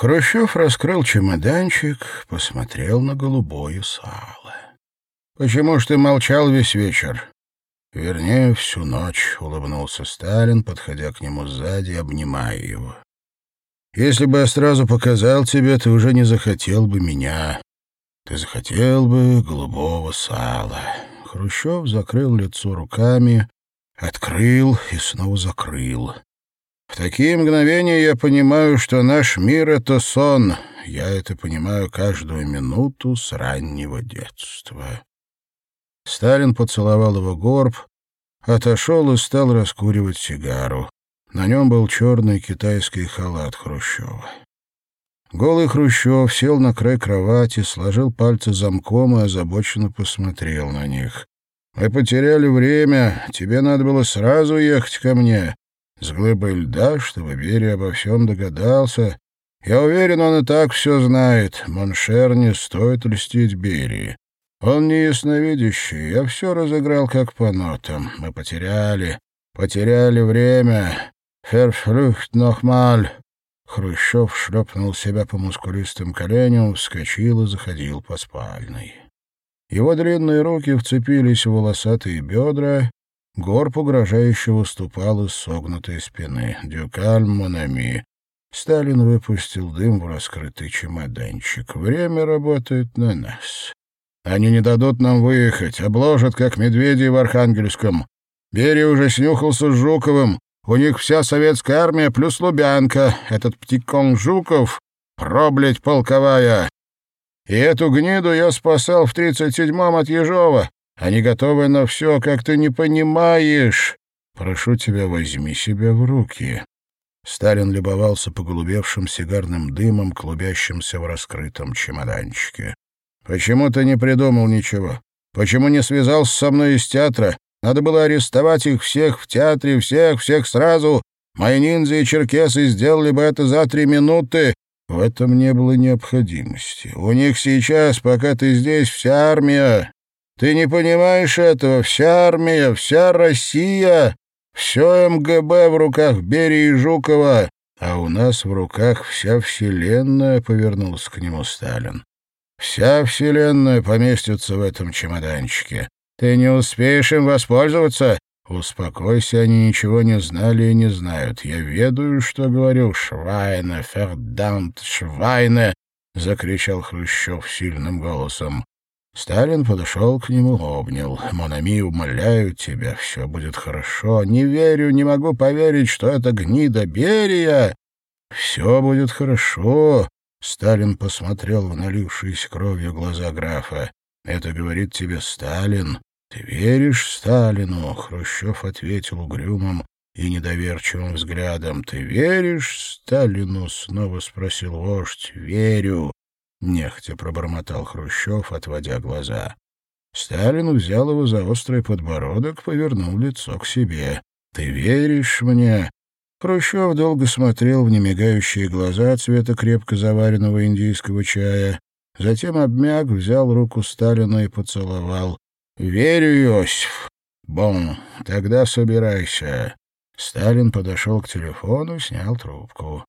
Хрущев раскрыл чемоданчик, посмотрел на голубое сало. «Почему ж ты молчал весь вечер?» «Вернее, всю ночь», — улыбнулся Сталин, подходя к нему сзади, обнимая его. «Если бы я сразу показал тебе, ты уже не захотел бы меня. Ты захотел бы голубого сала». Хрущев закрыл лицо руками, открыл и снова закрыл. В такие мгновения я понимаю, что наш мир — это сон. Я это понимаю каждую минуту с раннего детства. Сталин поцеловал его горб, отошел и стал раскуривать сигару. На нем был черный китайский халат Хрущева. Голый Хрущев сел на край кровати, сложил пальцы замком и озабоченно посмотрел на них. «Мы потеряли время. Тебе надо было сразу ехать ко мне с глыбой льда, чтобы Берия обо всем догадался. Я уверен, он и так все знает. Mon cher не стоит льстить Берии. Он не ясновидящий. Я все разыграл как по нотам. Мы потеряли, потеряли время. Verflucht noch mal. Хрущев шлепнул себя по мускулистым коленям, вскочил и заходил по спальной. Его длинные руки вцепились в волосатые бедра, Горб угрожающе выступал из согнутой спины. «Дюкаль Монами». Сталин выпустил дым в раскрытый чемоданчик. «Время работает на нас. Они не дадут нам выехать, обложат, как медведи в Архангельском. Берия уже снюхался с Жуковым. У них вся советская армия плюс Лубянка. Этот птикон Жуков — проблять полковая. И эту гниду я спасал в тридцать седьмом от Ежова. Они готовы на все, как ты не понимаешь. Прошу тебя, возьми себя в руки». Сталин любовался поголубевшим сигарным дымом, клубящимся в раскрытом чемоданчике. «Почему ты не придумал ничего? Почему не связался со мной из театра? Надо было арестовать их всех в театре, всех, всех сразу. Мои ниндзя и черкесы сделали бы это за три минуты. В этом не было необходимости. У них сейчас, пока ты здесь, вся армия. Ты не понимаешь этого? Вся армия, вся Россия, все МГБ в руках Берии и Жукова, а у нас в руках вся Вселенная, — повернулся к нему Сталин. Вся Вселенная поместится в этом чемоданчике. Ты не успеешь им воспользоваться? Успокойся, они ничего не знали и не знают. Я ведаю, что говорю. Швайне, фердамт, швайне! — закричал Хрущев сильным голосом. Сталин подошел к нему, обнял. «Монами, умоляю тебя, все будет хорошо. Не верю, не могу поверить, что это гнида Берия. Все будет хорошо». Сталин посмотрел в налившиеся кровью глаза графа. «Это говорит тебе Сталин. Ты веришь Сталину?» Хрущев ответил угрюмым и недоверчивым взглядом. «Ты веришь Сталину?» — снова спросил вождь. «Верю». — нехотя пробормотал Хрущев, отводя глаза. Сталин взял его за острый подбородок, повернул лицо к себе. «Ты веришь мне?» Хрущев долго смотрел в немигающие глаза цвета крепко заваренного индийского чая, затем обмяк, взял руку Сталина и поцеловал. «Верю, Иосиф. Бон, тогда собирайся». Сталин подошел к телефону, снял трубку.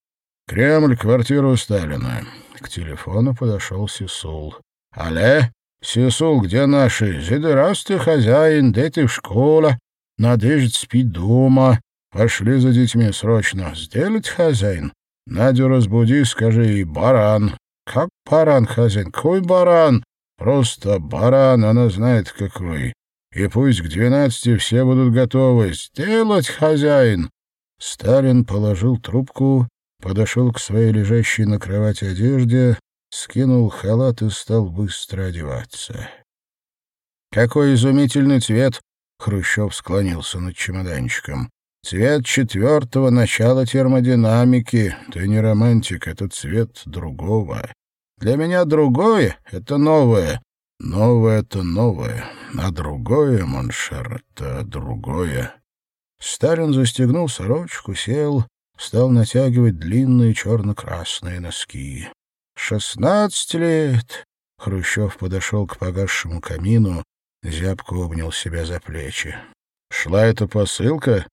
«Кремль, квартиру Сталина. К телефону подошел Сисул. «Алле, Сисул, где наши? Здравствуй, хозяин, где ты в школе? Надежда спит дома. Пошли за детьми срочно. Сделать, хозяин? Надю разбуди, скажи и баран. Как баран, хозяин? Какой баран? Просто баран, она знает какой. И пусть к двенадцати все будут готовы. Сделать, хозяин!» Сталин положил трубку подошел к своей лежащей на кровати одежде, скинул халат и стал быстро одеваться. «Какой изумительный цвет!» — Хрущев склонился над чемоданчиком. «Цвет четвертого начала термодинамики. Ты не романтик, это цвет другого. Для меня другое — это новое. Новое — это новое, а другое, mon cher, — это другое». Сталин застегнул сорочку, сел, стал натягивать длинные черно-красные носки. «Шестнадцать лет!» Хрущев подошел к погасшему камину, зябко обнял себя за плечи. «Шла эта посылка?»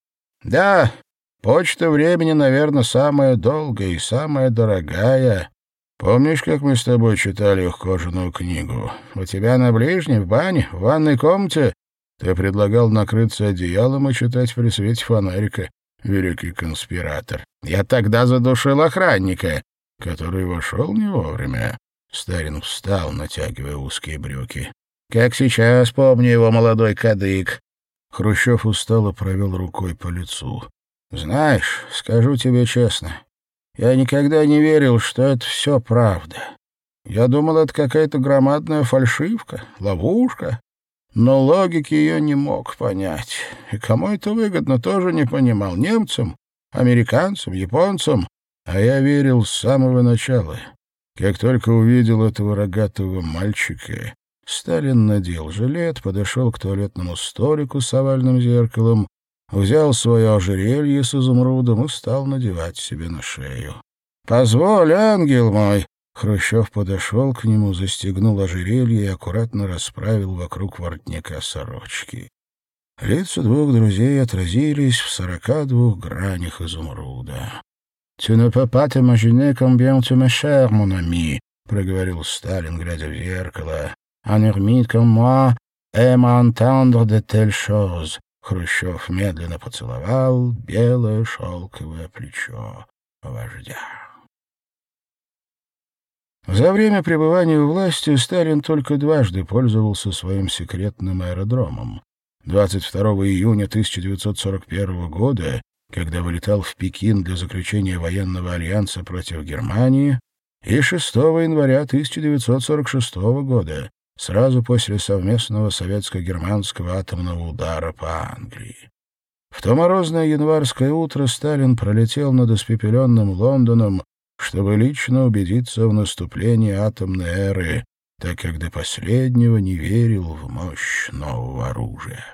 «Да, Почта времени, наверное, самая долгая и самая дорогая. Помнишь, как мы с тобой читали их кожаную книгу? У тебя на ближней, в бане, в ванной комнате ты предлагал накрыться одеялом и читать при свете фонарика, великий конспиратор. Я тогда задушил охранника, который вошел не вовремя. Старин встал, натягивая узкие брюки. Как сейчас помню его молодой кадык. Хрущев устало провел рукой по лицу. Знаешь, скажу тебе честно, я никогда не верил, что это все правда. Я думал, это какая-то громадная фальшивка, ловушка, но логики ее не мог понять. И кому это выгодно, тоже не понимал. Немцам, американцам, японцам. А я верил с самого начала. Как только увидел этого рогатого мальчика, Сталин надел жилет, подошел к туалетному столику с овальным зеркалом, взял свое ожерелье с изумрудом и стал надевать себе на шею. «Позволь, ангел мой!» Хрущев подошел к нему, застегнул ожерелье и аккуратно расправил вокруг воротника сорочки. Лица двух друзей отразились в сорока двух гранях изумруда. «Tu ne peux pas t'imaginer combien tu me cher, mon ami», — проговорил Сталин, глядя в зеркало. «Un ermite comme moi aime entendre de. Хрущев медленно поцеловал белое шелковое плечо вождя. За время пребывания у власти Сталин только дважды пользовался своим секретным аэродромом. 22 июня 1941 года, когда вылетал в Пекин для заключения военного альянса против Германии, и 6 января 1946 года, сразу после совместного советско-германского атомного удара по Англии. В то морозное январское утро Сталин пролетел над испепеленным Лондоном, чтобы лично убедиться в наступлении атомной эры, так как до последнего не верил в мощь нового оружия.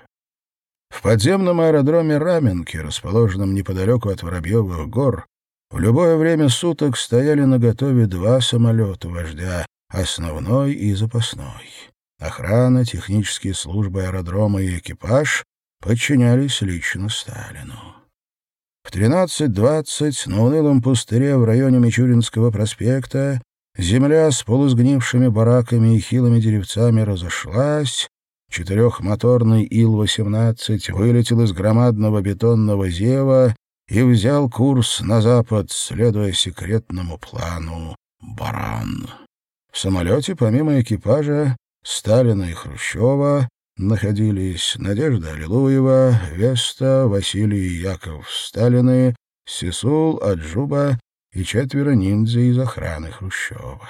В подземном аэродроме Раменки, расположенном неподалеку от Воробьевых гор, в любое время суток стояли наготове два самолета вождя основной и запасной. Охрана, технические службы аэродрома и экипаж подчинялись лично Сталину. В 13.20 на унылом пустыре в районе Мичуринского проспекта земля с полусгнившими бараками и хилыми деревцами разошлась, четырехмоторный Ил-18 вылетел из громадного бетонного зева и взял курс на запад, следуя секретному плану «Баран». В самолете, помимо экипажа, Сталина и Хрущева находились Надежда Аллилуева, Веста, Василий Яков Сталины, Сисул, Аджуба и четверо ниндзя из охраны Хрущева.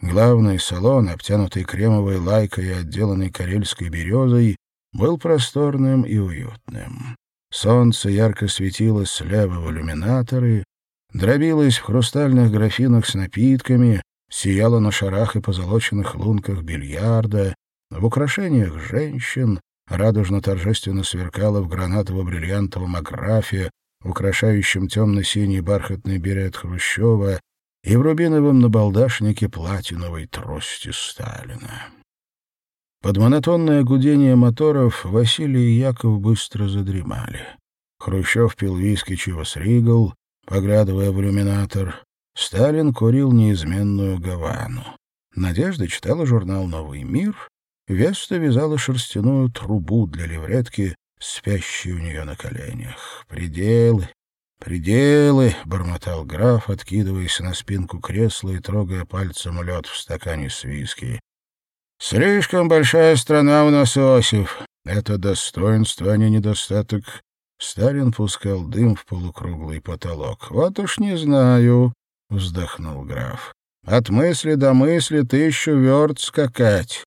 Главный салон, обтянутый кремовой лайкой и отделанный карельской березой, был просторным и уютным. Солнце ярко светило слева в иллюминаторы, дробилось в хрустальных графинах с напитками, сияла на шарах и позолоченных лунках бильярда, в украшениях женщин, радужно-торжественно сверкала в гранатово-бриллиантовом аграфе, украшающем темно-синий бархатный берет Хрущева и в рубиновом набалдашнике платиновой трости Сталина. Под монотонное гудение моторов Василий и Яков быстро задремали. Хрущев пил виски Чивас Ригл, поглядывая в иллюминатор. Сталин курил неизменную Гавану. Надежда читала журнал «Новый мир», Веста вязала шерстяную трубу для левретки, спящей у нее на коленях. «Пределы, пределы!» — бормотал граф, откидываясь на спинку кресла и трогая пальцем лед в стакане с виски. «Слишком большая страна у нас, Осип. Это достоинство, а не недостаток». Сталин пускал дым в полукруглый потолок. «Вот уж не знаю вздохнул граф. От мысли до мысли тысячу верт скакать.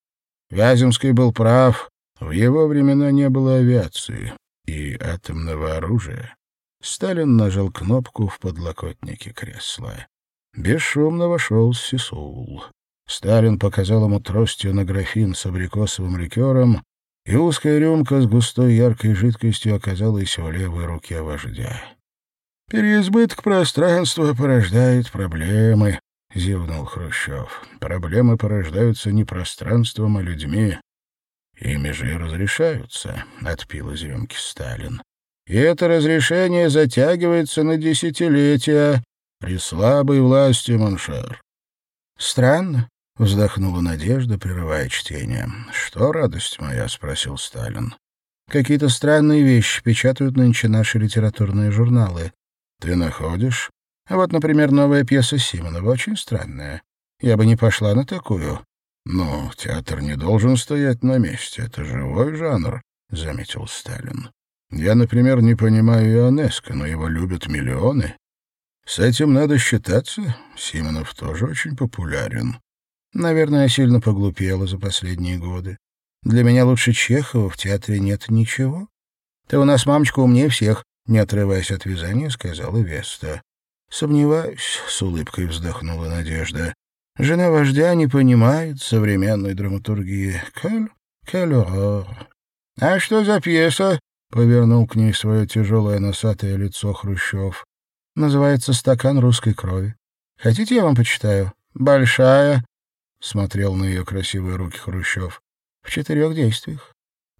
Вяземский был прав. В его времена не было авиации и атомного оружия. Сталин нажал кнопку в подлокотнике кресла. Бесшумно вошел Сисул. Сталин показал ему тростью на графин с абрикосовым ликером, и узкая рюмка с густой яркой жидкостью оказалась в левой руке вождя. «Переизбыток пространства порождает проблемы», — зевнул Хрущев. «Проблемы порождаются не пространством, а людьми. Ими же и разрешаются», — отпил из рюмки Сталин. И это разрешение затягивается на десятилетия при слабой власти, mon cher. Странно, — вздохнула Надежда, прерывая чтение. «Что, радость моя?» — спросил Сталин. «Какие-то странные вещи печатают нынче наши литературные журналы. Ты находишь? Вот, например, новая пьеса Симонова, очень странная. Я бы не пошла на такую. «Ну, театр не должен стоять на месте. Это живой жанр», — заметил Сталин. «Я, например, не понимаю Ионеско, но его любят миллионы. С этим надо считаться. Симонов тоже очень популярен. Наверное, я сильно поглупела за последние годы. Для меня лучше Чехова в театре нет ничего. Ты у нас, мамочка, умнее всех, не отрываясь от вязания, сказала Веста. Сомневаюсь, с улыбкой вздохнула Надежда. Жена вождя не понимает современной драматургии. Кель, кель А что за пьеса? Повернул к ней свое тяжелое носатое лицо Хрущев. Называется «Стакан русской крови». Хотите, я вам почитаю? Большая, смотрел на ее красивые руки Хрущев. В четырех действиях.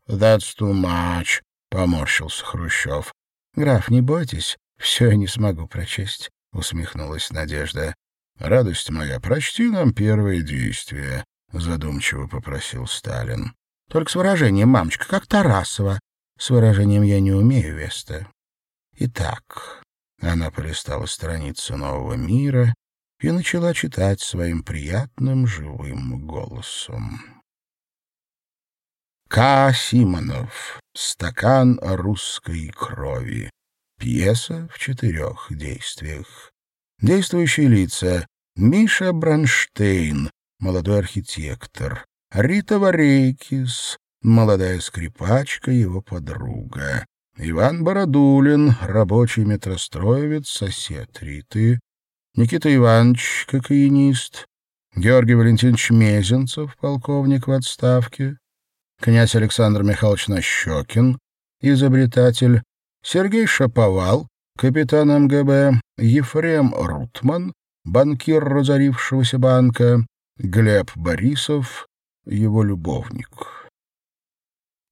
That's too much, поморщился Хрущев. Граф, не бойтесь, все я не смогу прочесть, усмехнулась Надежда. Радость моя, прочти нам первое действие, задумчиво попросил Сталин. Только с выражением, мамочка, как Тарасова. С выражением я не умею, Веста. Итак, она полистала страницу нового мира и начала читать своим приятным живым голосом. К. Симонов. «Стакан русской крови». Пьеса в четырех действиях. Действующие лица. Миша Бронштейн, молодой архитектор. Рита Варейкис, молодая скрипачка, его подруга. Иван Бородулин, рабочий метростроевец, сосед Риты. Никита Иванович, кокаинист, Георгий Валентинович Мезенцев, полковник в отставке, князь Александр Михайлович Нащекин, изобретатель, Сергей Шаповал, капитан МГБ, Ефрем Рутман, банкир разорившегося банка, Глеб Борисов, его любовник.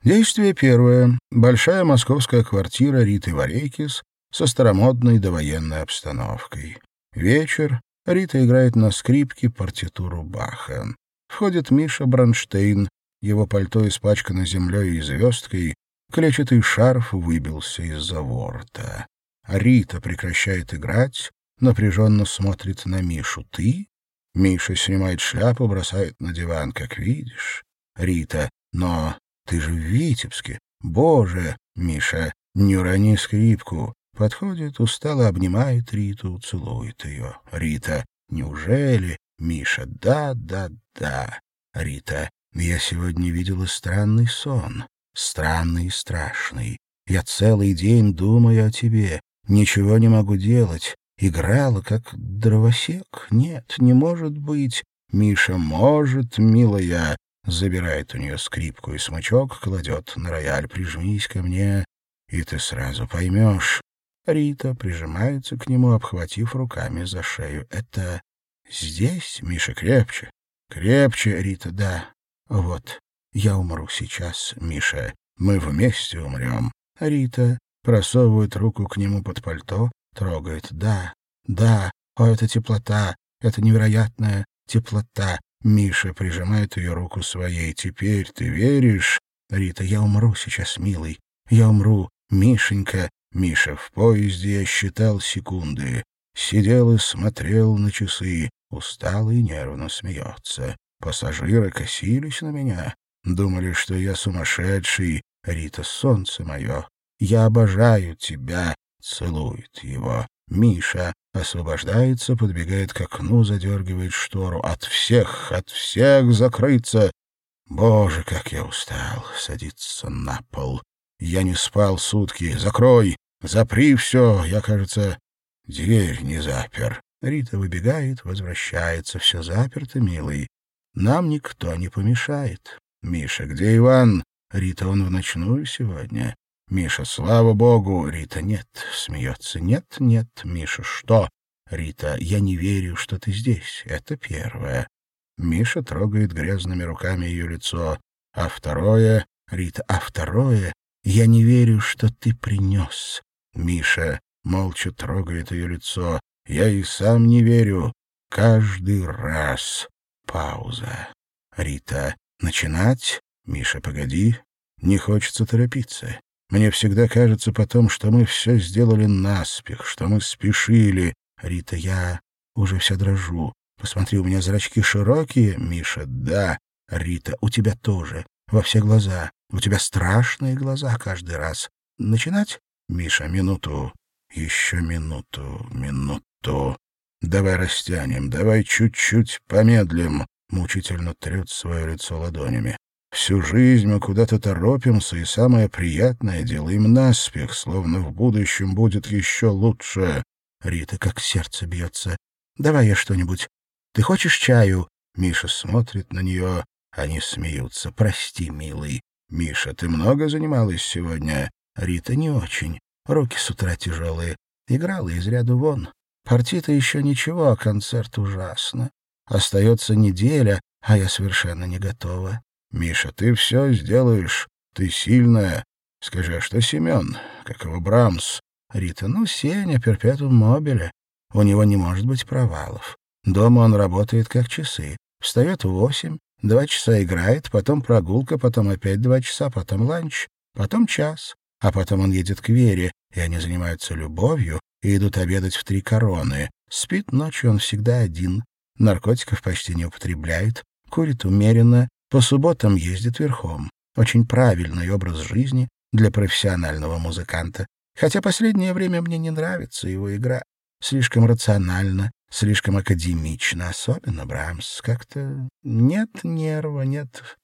Действие первое. Большая московская квартира Риты Варейкис со старомодной довоенной обстановкой. Вечер. Рита играет на скрипке партитуру Баха. Входит Миша Бронштейн. Его пальто испачкано землей и звездкой. Клетчатый шарф выбился из-за ворота. Рита прекращает играть, напряженно смотрит на Мишу. «Ты?» Миша снимает шляпу, бросает на диван, как видишь. Рита. «Но ты же в Витебске. Боже!» Миша. «Не урони скрипку. Подходит, устало обнимает Риту, целует ее. Рита. «Неужели?» Миша. «Да, да, да». Рита. «Я сегодня видела странный сон. Странный и страшный. Я целый день думаю о тебе. Ничего не могу делать. Играла, как дровосек. Нет, не может быть. Миша, может, милая. Забирает у нее скрипку и смычок, кладет на рояль. Прижмись ко мне, и ты сразу поймешь. Рита прижимается к нему, обхватив руками за шею. «Это здесь, Миша, крепче?» «Крепче, Рита, да. Вот, я умру сейчас, Миша. Мы вместе умрем». Рита просовывает руку к нему под пальто, трогает. «Да, да, о, это теплота, это невероятная теплота». Миша прижимает ее руку своей. «Теперь ты веришь?» «Рита, я умру сейчас, милый. Я умру, Мишенька. Миша в поезде я считал секунды. Сидел и смотрел на часы, устал и нервно смеется. Пассажиры косились на меня, думали, что я сумасшедший. Рита, солнце мое, я обожаю тебя, целует его. Миша освобождается, подбегает к окну, задергивает штору. От всех, от всех закрыться. Боже, как я устал. Садится на пол. Я не спал сутки. Закрой. Запри все, я, кажется, дверь не запер. Рита выбегает, возвращается. Все заперто, милый. Нам никто не помешает. Миша, где Иван? Рита, он в ночную сегодня. Миша, слава богу. Рита, нет. Смеется. Нет, нет. Миша, что? Рита, я не верю, что ты здесь. Это первое. Миша трогает грязными руками ее лицо. А второе... Рита, а второе... Я не верю, что ты принес. Миша молча трогает ее лицо. Я и сам не верю. Каждый раз. Пауза. Рита. Начинать? Миша, погоди. Не хочется торопиться. Мне всегда кажется потом, что мы все сделали наспех, что мы спешили. Рита, я уже вся дрожу. Посмотри, у меня зрачки широкие. Миша, да. Рита, у тебя тоже. Во все глаза. У тебя страшные глаза каждый раз. Начинать? Миша, минуту. Еще минуту, минуту. Давай растянем, давай чуть-чуть помедлим. Мучительно трет свое лицо ладонями. Всю жизнь мы куда-то торопимся, и самое приятное делаем наспех, словно в будущем будет еще лучше. Рита как сердце бьется. Давай я что-нибудь. Ты хочешь чаю? Миша смотрит на нее. Они смеются. Прости, милый. Миша, ты много занималась сегодня? Рита не очень. Руки с утра тяжелые. Играла из ряда вон. Партия-то еще ничего, а концерт ужасно. Остается неделя, а я совершенно не готова. Миша, ты все сделаешь. Ты сильная. Скажи, а что Семен? Как его Брамс? Рита, ну, Сеня, перпетум мобиле. У него не может быть провалов. Дома он работает как часы. Встает в восемь, два часа играет, потом прогулка, потом опять два часа, потом ланч, потом час. А потом он едет к Вере, и они занимаются любовью и идут обедать в три короны. Спит ночью он всегда один. Наркотиков почти не употребляет, курит умеренно, по субботам ездит верхом. Очень правильный образ жизни для профессионального музыканта. Хотя последнее время мне не нравится его игра. Слишком рационально, слишком академично, особенно Брамс. Как-то нет нерва, нет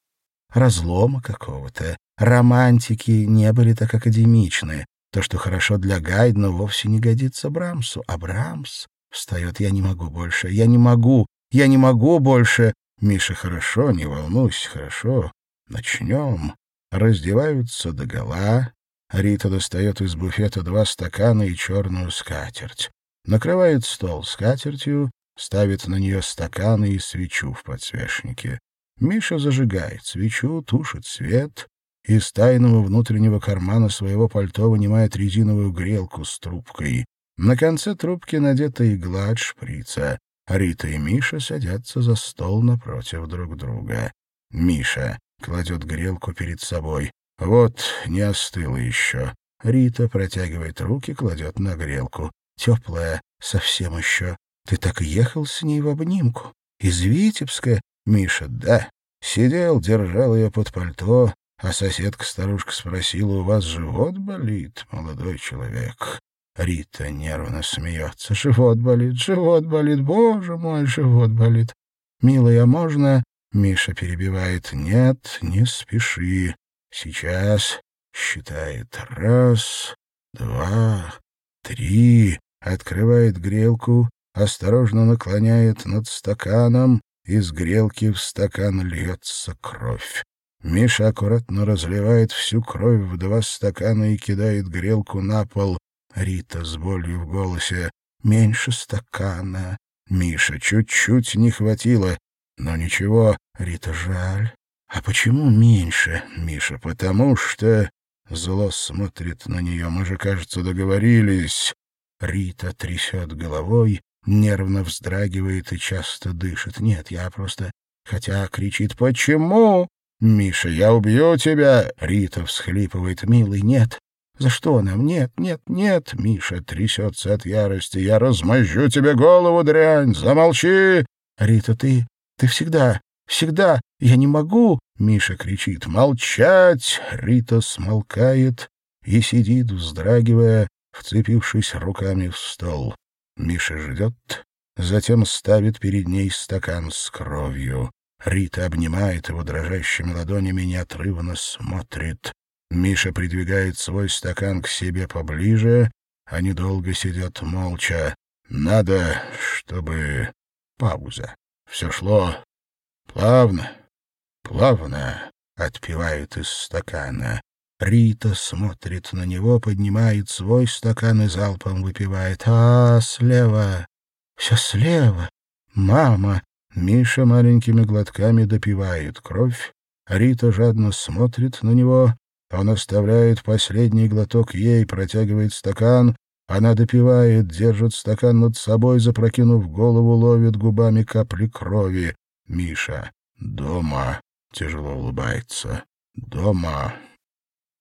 разлома какого-то. Романтики не были так академичны. То, что хорошо для Гайдна, вовсе не годится Брамсу. А Брамс встает, я не могу больше, я не могу, я не могу больше. Миша, хорошо, не волнуйся, хорошо. Начнем. Раздеваются догола. Рита достает из буфета два стакана и черную скатерть. Накрывает стол скатертью, ставит на нее стаканы и свечу в подсвечнике. Миша зажигает свечу, тушит свет, из тайного внутреннего кармана своего пальто вынимает резиновую грелку с трубкой. На конце трубки надета игла от шприца. Рита и Миша садятся за стол напротив друг друга. Миша кладет грелку перед собой. Вот, не остыло еще. Рита протягивает руки, кладет на грелку. Теплая, совсем еще. Ты так ехал с ней в обнимку. Из Витебска? Миша, да. Сидел, держал ее под пальто, а соседка-старушка спросила, у вас живот болит, молодой человек? Рита нервно смеется. «Живот болит, живот болит, боже мой, живот болит!» «Милая, можно?» Миша перебивает. «Нет, не спеши. Сейчас...» Считает. «Раз, два, три...» Открывает грелку, осторожно наклоняет над стаканом, из грелки в стакан льется кровь. Миша аккуратно разливает всю кровь в два стакана и кидает грелку на пол. Рита с болью в голосе. «Меньше стакана». Миша чуть-чуть не хватило. Но ничего, Рита, жаль. А почему меньше, Миша? Потому что... Зло смотрит на нее. Мы же, кажется, договорились. Рита трясет головой, нервно вздрагивает и часто дышит. Нет, я просто... Хотя кричит «Почему?» «Миша, я убью тебя!» Рита всхлипывает. «Милый, нет, за что нам? Нет, нет, нет. Миша трясется от ярости. Я размозжу тебе голову, дрянь. Замолчи. Рита, ты... Ты всегда... Всегда... Я не могу. Миша кричит. Молчать. Рита смолкает и сидит, вздрагивая, вцепившись руками в стол. Миша ждет, затем ставит перед ней стакан с кровью. Рита обнимает его дрожащими ладонями, неотрывно смотрит. Миша придвигает свой стакан к себе поближе. Они долго сидят молча. Надо, чтобы... Пауза. Все шло плавно, плавно, отпивает из стакана. Рита смотрит на него, поднимает свой стакан и залпом выпивает. А, слева! Все слева! Мама! Миша маленькими глотками допивает кровь. Рита жадно смотрит на него, Он оставляет последний глоток ей, протягивает стакан. Она допивает, держит стакан над собой, запрокинув голову, ловит губами капли крови. Миша. Дома. Тяжело улыбается. Дома.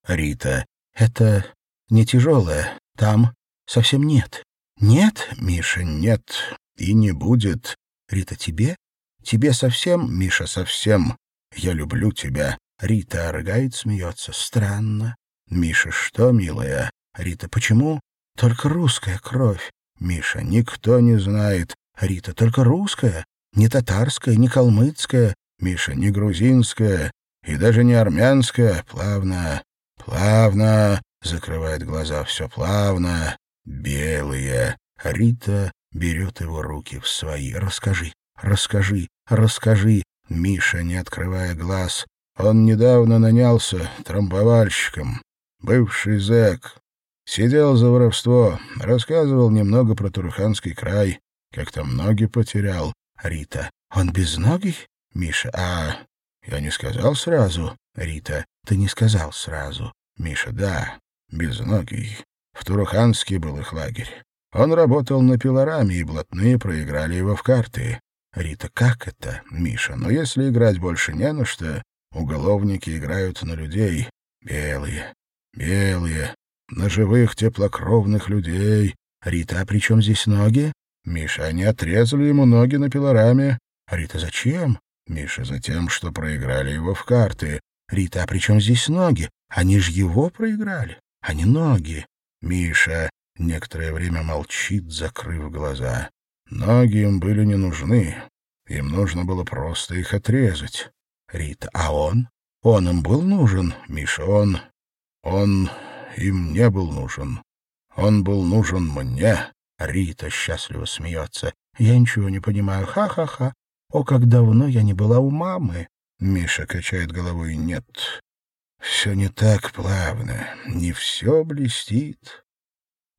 Рита. Это не тяжелое. Там совсем нет. Нет, Миша, нет. И не будет. Рита, тебе? Тебе совсем, Миша, совсем. Я люблю тебя. Рита рыгает, смеется. Странно. Миша, что, милая? Рита, почему? Только русская кровь. Миша, никто не знает. Рита, только русская. Не татарская, не калмыцкая. Миша, не грузинская. И даже не армянская. Плавно, плавно. Закрывает глаза все плавно. Белые. Рита берет его руки в свои. Расскажи, расскажи, расскажи. Миша, не открывая глаз, он недавно нанялся трамбовальщиком. Бывший зэк. Сидел за воровство, рассказывал немного про Турханский край, как там ноги потерял. Рита. Он безногий? Миша. А, я не сказал сразу. Рита. Ты не сказал сразу. Миша. Да, безногий. В Туруханске был их лагерь. Он работал на пилораме, и блатные проиграли его в карты. Рита, как это, Миша? Но если играть больше не на что, Уголовники играют на людей. Белые, белые, на живых теплокровных людей. Рита, при чем здесь ноги? Миша, они отрезали ему ноги на пилораме. Рита, зачем? Миша, за тем, что проиграли его в карты. Рита, а при чем здесь ноги? Они же его проиграли, а не ноги. Миша некоторое время молчит, закрыв глаза. Ноги им были не нужны. Им нужно было просто их отрезать. Рита. А он? Он им был нужен, Миша, он... Он им не был нужен. Он был нужен мне. Рита счастливо смеется. Я ничего не понимаю. Ха-ха-ха. О, как давно я не была у мамы. Миша качает головой. Нет, все не так плавно. Не все блестит.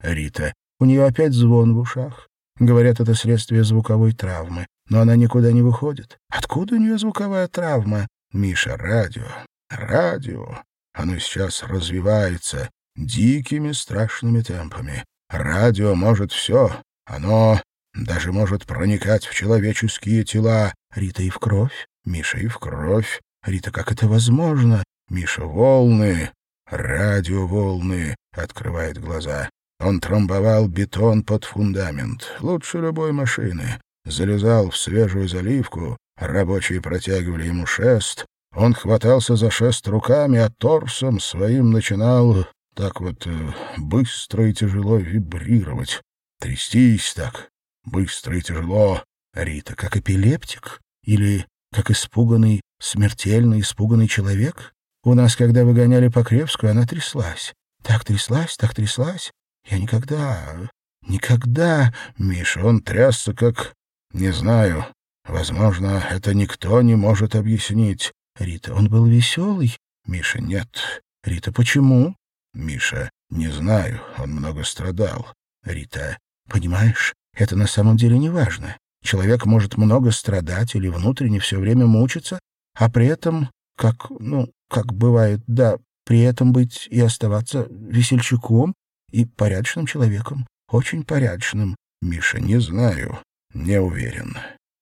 Рита. У нее опять звон в ушах. Говорят, это следствие звуковой травмы но она никуда не выходит. Откуда у нее звуковая травма? Миша, радио. Радио. Оно сейчас развивается дикими страшными темпами. Радио может все. Оно даже может проникать в человеческие тела. Рита и в кровь. Миша и в кровь. Рита, как это возможно? Миша, волны. Радиоволны. Открывает глаза. Он трамбовал бетон под фундамент. Лучше любой машины залезал в свежую заливку, рабочие протягивали ему шест, он хватался за шест руками, а торсом своим начинал так вот э, быстро и тяжело вибрировать, трястись так, быстро и тяжело. Рита, как эпилептик или как испуганный, смертельно испуганный человек? У нас, когда выгоняли Покревскую, она тряслась. Так тряслась, так тряслась. Я никогда, никогда... Миша, он трясся, как не знаю. Возможно, это никто не может объяснить. Рита, он был веселый? Миша, нет. Рита, почему? Миша, не знаю. Он много страдал. Рита, понимаешь, это на самом деле не важно. Человек может много страдать или внутренне все время мучиться, а при этом, как, ну, как бывает, да, при этом быть и оставаться весельчаком и порядочным человеком, очень порядочным. Миша, не знаю. Не уверен.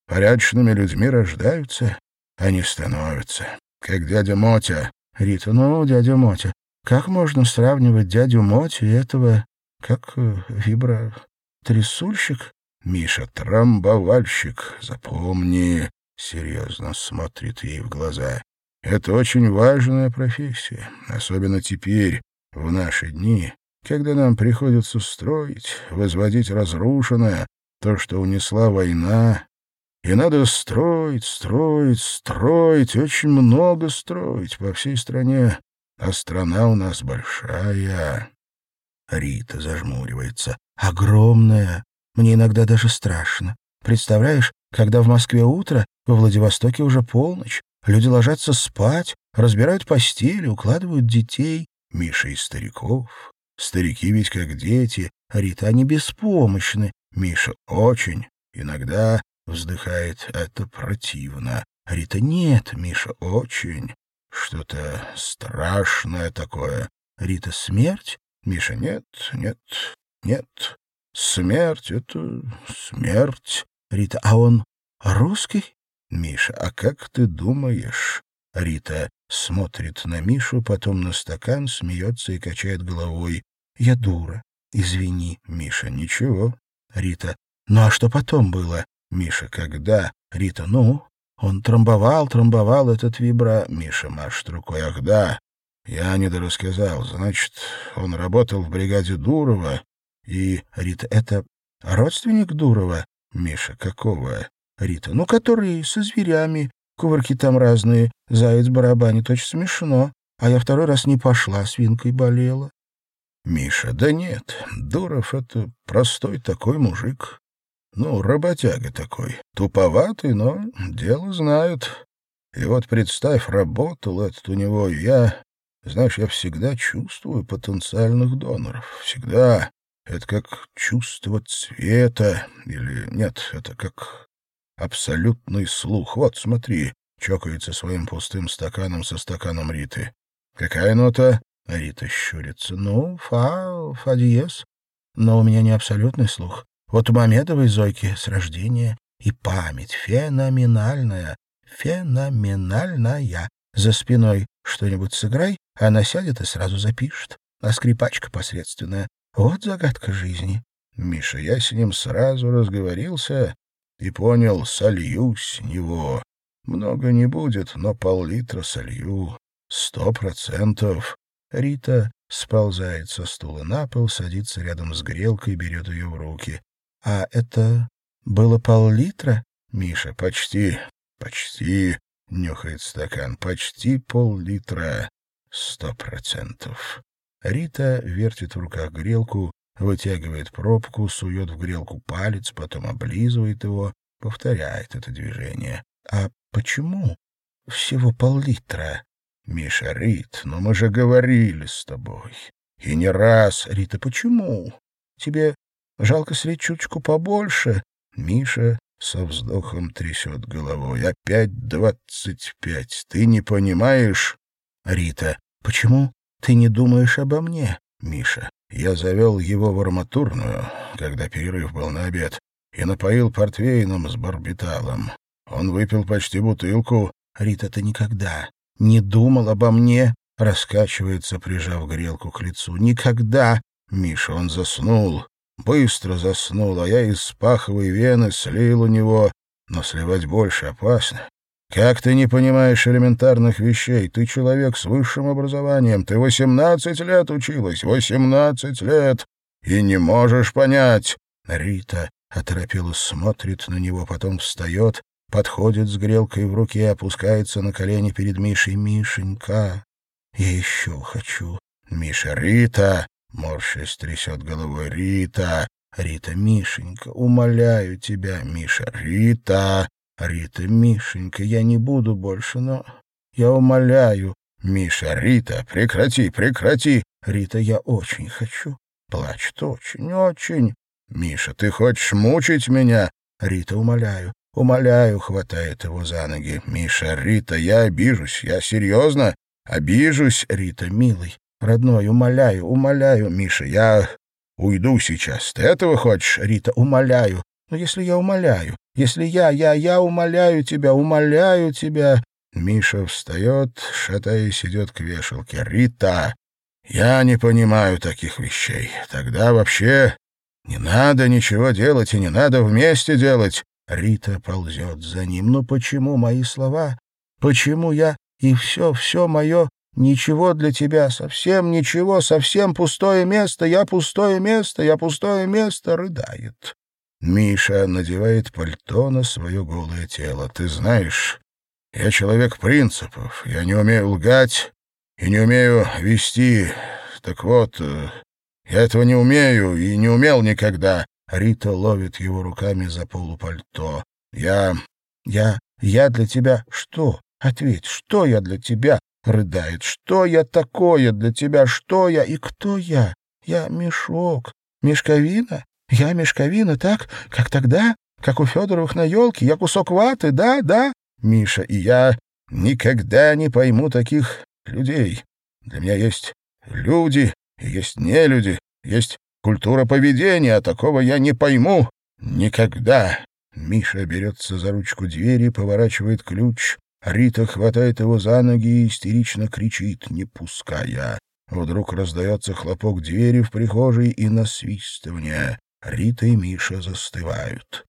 Порядочными людьми рождаются, а не становятся. Как дядя Мотя. Рита, ну, дядя Мотя, как можно сравнивать дядю Мотю и этого, как э, вибро... трясульщик? Миша, трамбовальщик, запомни, серьезно смотрит ей в глаза. Это очень важная профессия, особенно теперь, в наши дни, когда нам приходится строить, возводить разрушенное, то, что унесла война, и надо строить, строить, строить, очень много строить по всей стране, а страна у нас большая. Рита зажмуривается. Огромная. Мне иногда даже страшно. Представляешь, когда в Москве утро, во Владивостоке уже полночь, люди ложатся спать, разбирают постели, укладывают детей, Миша и стариков. Старики ведь как дети, Рита, они беспомощны, Миша очень, иногда вздыхает, это противно. Рита нет, Миша очень. Что-то страшное такое. Рита, смерть? Миша, нет, нет, нет. Смерть — это смерть. Рита, а он русский? Миша, а как ты думаешь? Рита смотрит на Мишу, потом на стакан, смеется и качает головой. Я дура. Извини, Миша, ничего. Рита, ну а что потом было? Миша, когда? Рита, ну, он трамбовал, трамбовал этот вибра. Миша машет рукой. Ах, да, я недорассказал. Значит, он работал в бригаде Дурова. И, Рита, это родственник Дурова? Миша, какого? Рита, ну, который со зверями. Кувырки там разные. Заяц барабанит, очень смешно. А я второй раз не пошла, свинкой болела. Миша, да нет, Дуров — это простой такой мужик. Ну, работяга такой, туповатый, но дело знает. И вот представь, работал этот у него, я... Знаешь, я всегда чувствую потенциальных доноров. Всегда. Это как чувство цвета. Или нет, это как абсолютный слух. Вот, смотри, чокается своим пустым стаканом со стаканом Риты. Какая нота? Рита щурится. Ну, фа, фа диез. Но у меня не абсолютный слух. Вот у Мамедовой Зойки с рождения и память феноменальная, феноменальная. За спиной что-нибудь сыграй, она сядет и сразу запишет. А скрипачка посредственная. Вот загадка жизни. Миша, я с ним сразу разговорился и понял, солью с него. Много не будет, но пол-литра солью. Сто процентов. Рита сползает со стула на пол, садится рядом с грелкой, берет ее в руки. А это было пол-литра? Миша, почти, почти, нюхает стакан, почти пол-литра, сто процентов. Рита вертит в руках грелку, вытягивает пробку, сует в грелку палец, потом облизывает его, повторяет это движение. А почему всего пол-литра? Миша, Рит, но мы же говорили с тобой. И не раз. Рита, почему? Тебе Жалко слить чуточку побольше. Миша со вздохом трясет головой. Опять двадцать пять. Ты не понимаешь? Рита. Почему ты не думаешь обо мне? Миша. Я завел его в арматурную, когда перерыв был на обед, и напоил портвейном с барбиталом. Он выпил почти бутылку. Рита, ты никогда не думал обо мне? Раскачивается, прижав грелку к лицу. Никогда. Миша, он заснул. Быстро заснул, а я из паховой вены слил у него, но сливать больше опасно. Как ты не понимаешь элементарных вещей? Ты человек с высшим образованием, ты восемнадцать лет училась, восемнадцать лет, и не можешь понять. Рита оторопела смотрит на него, потом встает, подходит с грелкой в руке, опускается на колени перед Мишей. «Мишенька, я еще хочу». «Миша, Рита!» Морщись трясет головой. «Рита! Рита, Мишенька, умоляю тебя, Миша! Рита! Рита, Мишенька, я не буду больше, но я умоляю!» «Миша, Рита, прекрати, прекрати!» «Рита, я очень хочу!» Плачет очень, очень. «Миша, ты хочешь мучить меня?» «Рита, умоляю, умоляю!» Хватает его за ноги. «Миша, Рита, я обижусь, я серьезно обижусь!» «Рита, милый, Родной, умоляю, умоляю, Миша, я уйду сейчас. Ты этого хочешь, Рита? Умоляю. Но если я умоляю, если я, я, я умоляю тебя, умоляю тебя... Миша встает, шатаясь, идет к вешалке. Рита, я не понимаю таких вещей. Тогда вообще не надо ничего делать и не надо вместе делать. Рита ползет за ним. Но почему мои слова? Почему я и все, все мое Ничего для тебя, совсем ничего, совсем пустое место, я пустое место, я пустое место, рыдает. Миша надевает пальто на свое голое тело. Ты знаешь, я человек принципов, я не умею лгать и не умею вести. Так вот, э, я этого не умею и не умел никогда. Рита ловит его руками за полупальто. Я... я... я для тебя что? Ответь, что я для тебя? Рыдает. «Что я такое для тебя? Что я и кто я? Я мешок. Мешковина? Я мешковина, так? Как тогда? Как у Федоровых на елке? Я кусок ваты, да, да?» Миша и я никогда не пойму таких людей. Для меня есть люди есть нелюди, есть культура поведения, а такого я не пойму никогда. Миша берется за ручку двери, поворачивает ключ. Рита хватает его за ноги и истерично кричит, не пуская. Вдруг раздается хлопок двери в прихожей и насвистывание. Рита и Миша застывают.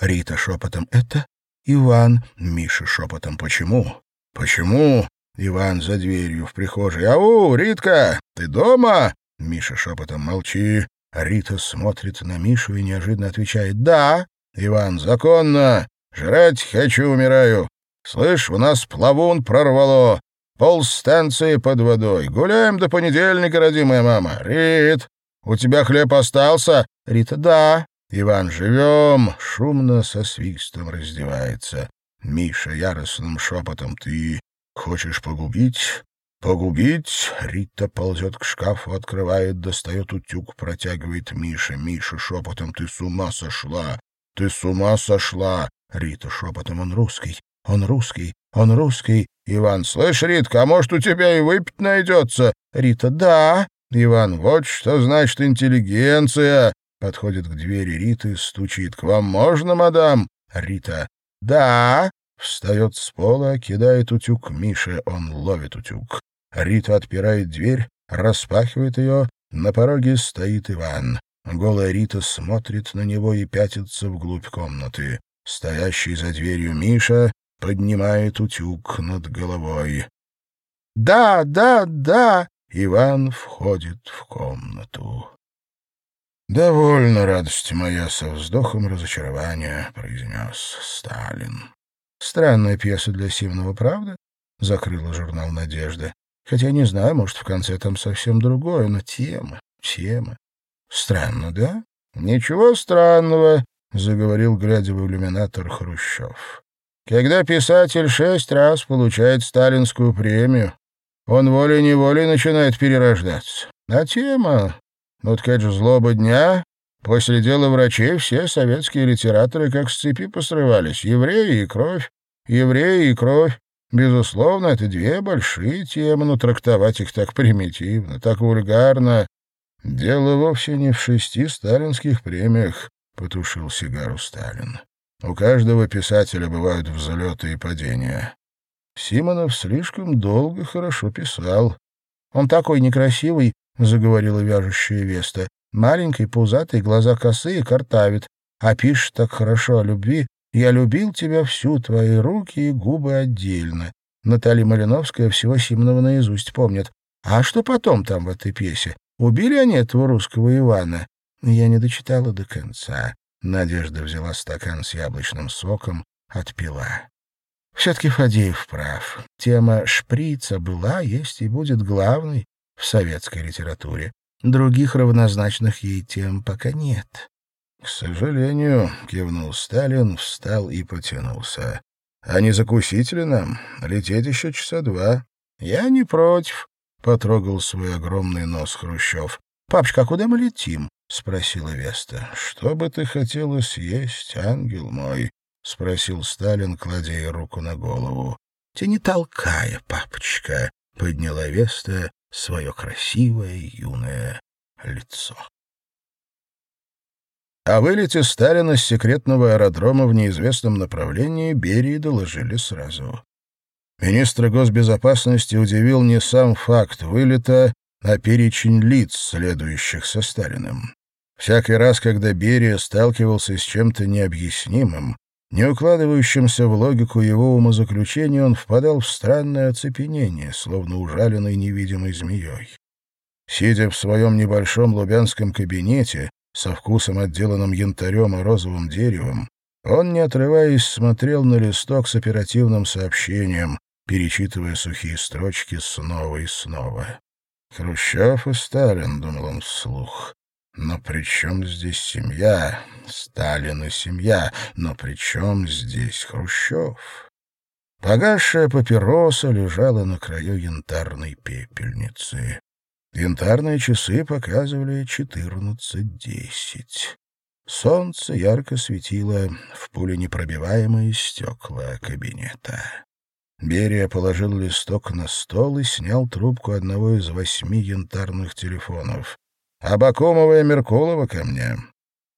Рита шепотом «Это Иван». Миша шепотом «Почему?» «Почему?» Иван за дверью в прихожей. «Ау, Ритка, ты дома?» Миша шепотом «Молчи». Рита смотрит на Мишу и неожиданно отвечает «Да». Иван «Законно. Жрать хочу, умираю. Слышь, у нас плавун прорвало. Полстанции под водой. Гуляем до понедельника, родимая мама. Рит, у тебя хлеб остался? Рита, да. Иван, живем. Шумно со свистом раздевается. Миша яростным шепотом. Ты хочешь погубить? Погубить? Рита ползет к шкафу, открывает, достает утюг, протягивает Мише. Миша шепотом. Ты с ума сошла? Ты с ума сошла? Рита шепотом. Он русский. Он русский. Он русский. Иван, слышь, Ритка, а может, у тебя и выпить найдется? Рита, да. Иван, вот что значит интеллигенция. Подходит к двери Риты, стучит. К вам можно, мадам? Рита, да. Встает с пола, кидает утюг Мише, он ловит утюг. Рита отпирает дверь, распахивает ее, на пороге стоит Иван. Голая Рита смотрит на него и пятится вглубь комнаты. Стоящий за дверью Миша поднимает утюг над головой. «Да, да, да!» Иван входит в комнату. «Довольно, радость моя, со вздохом разочарования», — произнес Сталин. «Странная пьеса для Симного, правда?» — закрыла журнал «Надежда». «Хотя не знаю, может, в конце там совсем другое, но тема, тема. Странно, да?» «Ничего странного», — заговорил, глядя в иллюминатор Хрущев. Когда писатель шесть раз получает сталинскую премию, он волей-неволей начинает перерождаться. А тема, ну так же злоба дня, после дела врачей все советские литераторы как с цепи посрывались. Евреи и кровь, евреи и кровь. Безусловно, это две большие темы, но трактовать их так примитивно, так вульгарно. Дело вовсе не в шести сталинских премиях, — потушил сигару Сталин. У каждого писателя бывают взлеты и падения. Симонов слишком долго хорошо писал. «Он такой некрасивый», — заговорила вяжущая Веста. «Маленький, пузатый, глаза косые, картавит. А пишет так хорошо о любви. Я любил тебя всю, твои руки и губы отдельно». Наталья Малиновская всего Симонова наизусть помнит. А что потом там в этой пьесе? Убили они этого русского Ивана? Я не дочитала до конца. Надежда взяла стакан с яблочным соком, отпила. Все-таки Фадеев прав. Тема шприца была, есть и будет главной в советской литературе. Других равнозначных ей тем пока нет. — К сожалению, — кивнул Сталин, встал и потянулся. — А не закусить ли нам? Лететь еще часа два. — Я не против, — потрогал свой огромный нос Хрущев. — Папочка, а куда мы летим? — спросила Веста. — Что бы ты хотела съесть, ангел мой? — спросил Сталин, кладя ей руку на голову. — Ты не толкая, папочка, — подняла Веста свое красивое юное лицо. О вылете Сталина с секретного аэродрома в неизвестном направлении Берии доложили сразу. Министра госбезопасности удивил не сам факт вылета, а перечень лиц, следующих со Сталиным. Всякий раз, когда Берия сталкивался с чем-то необъяснимым, не укладывающимся в логику его умозаключения, он впадал в странное оцепенение, словно ужаленный невидимой змеей. Сидя в своем небольшом лубянском кабинете, со вкусом отделанным янтарем и розовым деревом, он, не отрываясь, смотрел на листок с оперативным сообщением, перечитывая сухие строчки снова и снова. «Хрущев и Сталин», — думал он вслух, но при чем здесь семья? Сталин и семья. Но при чем здесь Хрущев? Погасшая папироса лежала на краю янтарной пепельницы. Янтарные часы показывали четырнадцать десять. Солнце ярко светило в пуленепробиваемые стекла кабинета. Берия положил листок на стол и снял трубку одного из восьми янтарных телефонов. «Абакумова и Меркулова ко мне».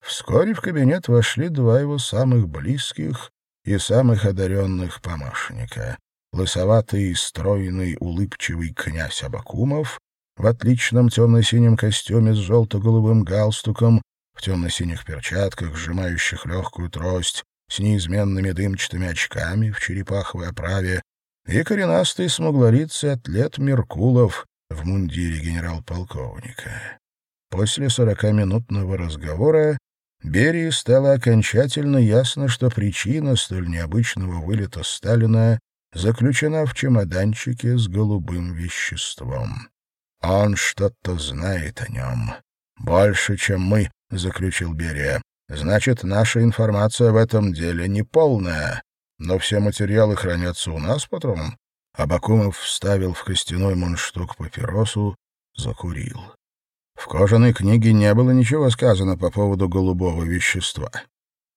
Вскоре в кабинет вошли два его самых близких и самых одаренных помощника. Лысоватый, стройный, улыбчивый князь Абакумов в отличном темно-синем костюме с желто-голубым галстуком, в темно-синих перчатках, сжимающих легкую трость, с неизменными дымчатыми очками в черепаховой оправе, и коренастый смуглолицый атлет Меркулов в мундире генерал-полковника. После сорокаминутного разговора Берии стало окончательно ясно, что причина столь необычного вылета Сталина заключена в чемоданчике с голубым веществом. Он что-то знает о нем. Больше, чем мы, — заключил Берия. Значит, наша информация в этом деле неполная. Но все материалы хранятся у нас, патрон. Абакумов вставил в костяной мундштук папиросу, закурил. В кожаной книге не было ничего сказано по поводу голубого вещества.